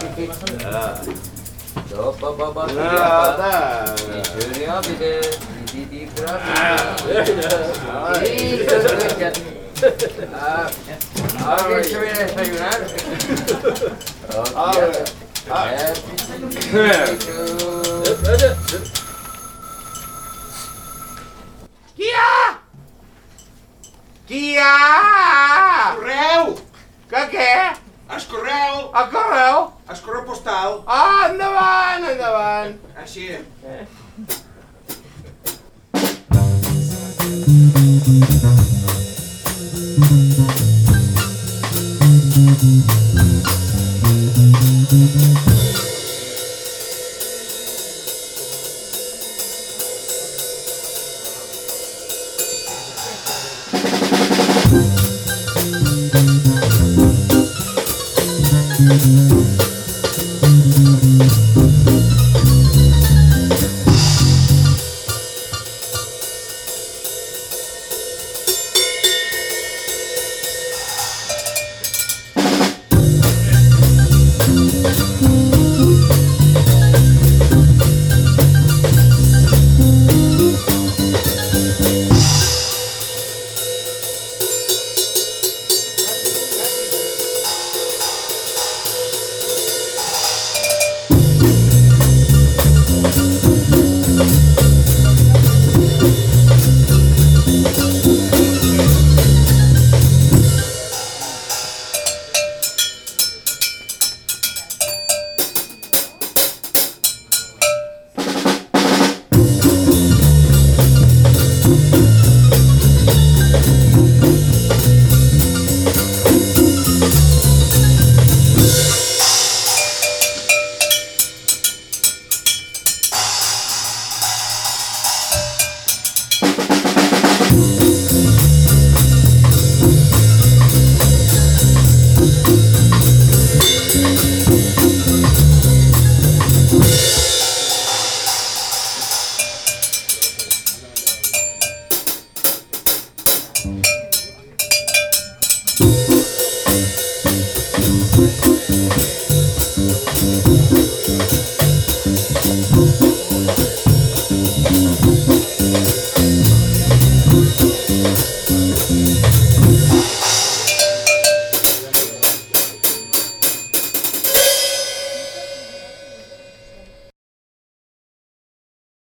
Kerja. Oke, sebenarnya desayunar. Kia! Kia! Correu! Que què? Es correu! A escorreu postal. Ah, endavant, endavant. Així.